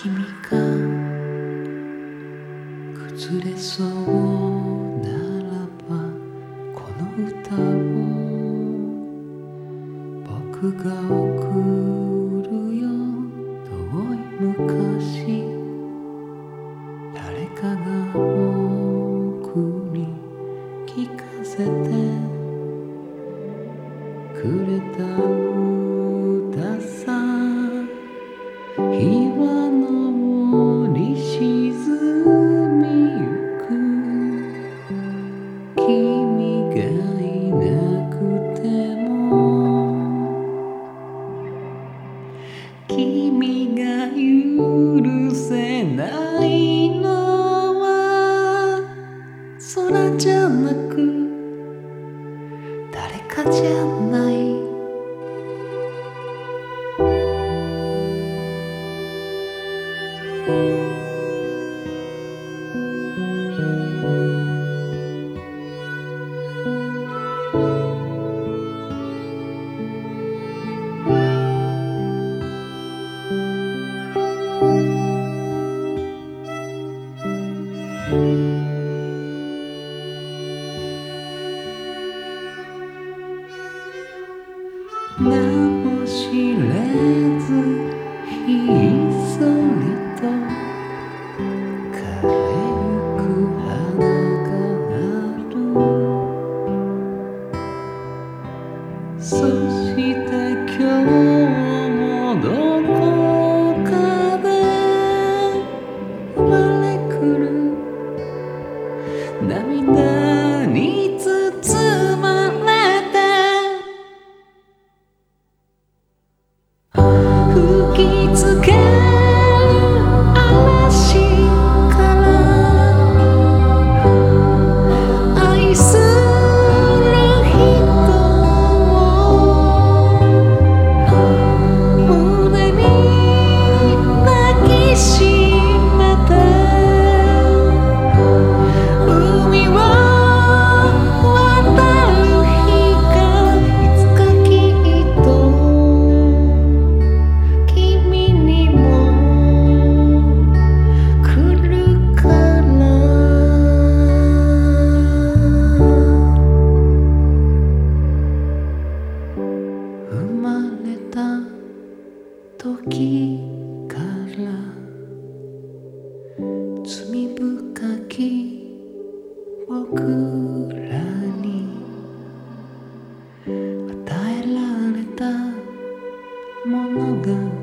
君が崩れそうならばこの歌を僕が送るよ遠い昔誰かが僕に聞かせてくれた空じゃなく誰かじゃない「が